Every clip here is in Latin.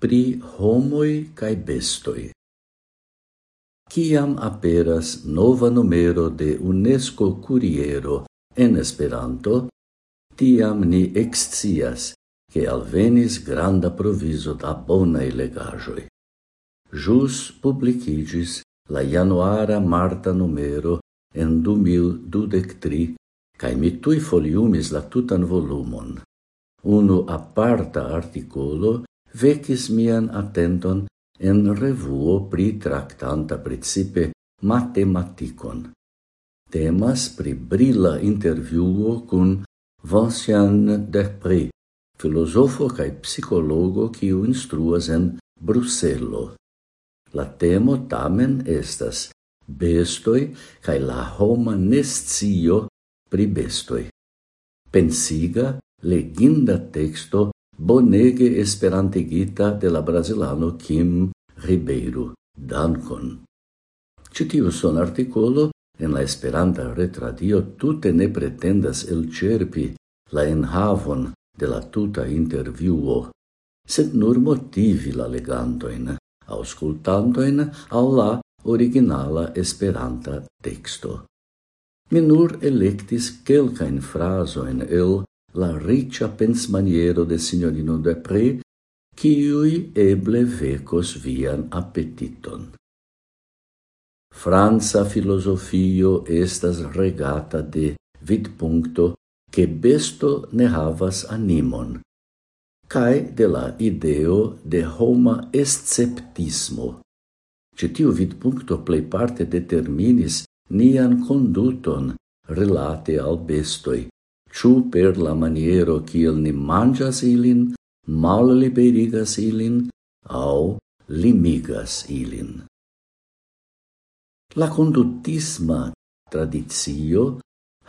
pri homoi kaj bestoi. Ciam aperas nova numero de UNESCO Kuriero en Esperanto, tiam ni ekscias che alvenis granda proviso da bona legajoi. Jus publicigis la januara marta numero en 2023, cae mi tui foliumis la tutan volumon. Unu aparta articolo vecis mian attenton en revuo pri tractanta principe matematicon. Temas pri brila intervjuo kun Vincian Despré, filosofo kaj psikologo quiu instruas en Bruselo. La temo tamen estas bestoi cae la homa nescio pri bestoj. Pensiga, leginda texto bonege esperantigita de la brasilano Kim Ribeiro. Dankon! Citiu son articolo en la Esperanta retradio tute ne pretendas el cerpi la enhavon de la tuta interviuo, sed nur motivi la legantoin, auscultantoin al la originala Esperanta texto. Mi nur electis quelcain frasoin el la riccia pensmaniero de signorino Depre, quiui eble vecos vian appetiton. Franza filosofio estas regata de vidpuncto che besto ne havas animon, cae de la ideo de homa esceptismo. Citiu vidpuncto plei parte determinis nian conduton relate al bestoi, Ciu per la maniero kiel ni mangias ilin, mal liberigas ilin, au limigas ilin. La condutisma tradizio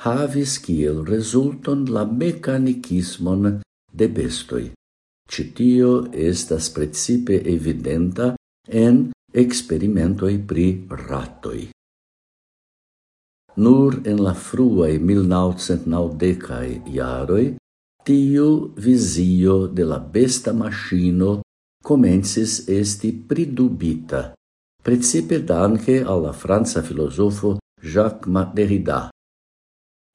havis kiel resulton la mecanicismon de bestoi. Citio estas precipe evidenta en experimentoi pri ratoi. Nur en la fruae 1990-aj iaroi, tiu vizio de la besta machino komencis esti pridubita, principe danke al la filosofo Jacques Derrida.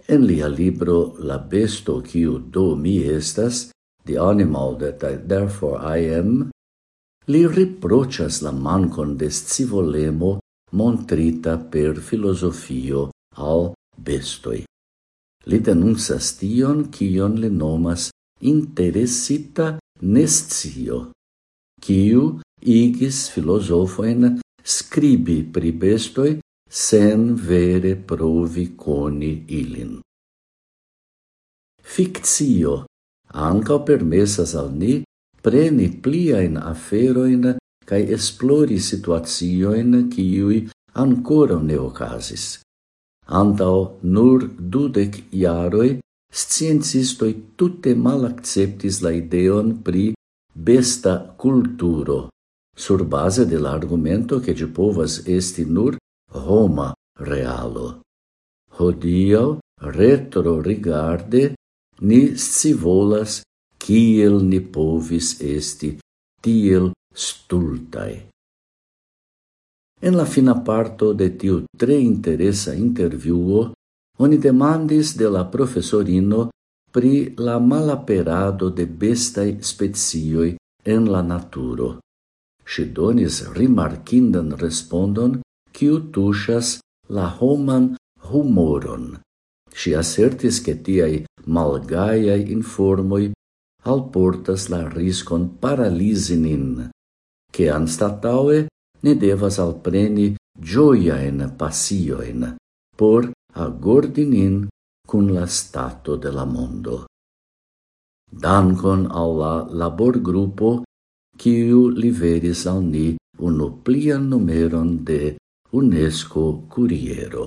En lia libro La besto quiu do mi estas, The Animal That I Therefore I Am, li riprocias la mancon de scivolemo montrita per filosofio au bestoi. Li denunsas tion, kion li nomas interessita nescio, kiu igis filosofoen scribi pri bestoi sen vere provi coni ilin. Fictio anca permessas al ni preni pliain aferoin cae esplori situazioin kiui ancora ne ocasis. Antao nur dudec iaroi, sciencistoi tutte mal acceptis la ideon pri besta culturo, sur base de la argumento che ci povas esti nur Roma realo. Hodio, retro rigarde, ni si volas kiel ni povis esti tiel stultai. En la fina parto de tiu tre interesa interviuo, oni demandis de la professorino pri la malaperado de bestai specioi en la naturo. Si donis rimarkindan respondon, kiu tushas la homan humoron. Si assertis che tiai malgaiai informoi alportas la riscon paralisinin, che anstataue ne devas alpreni passio pasioen por agordinin cun la stato de la mondo. Dankon al la labor gruppo quiu liveris al ni unu plian numeron de UNESCO Curiero.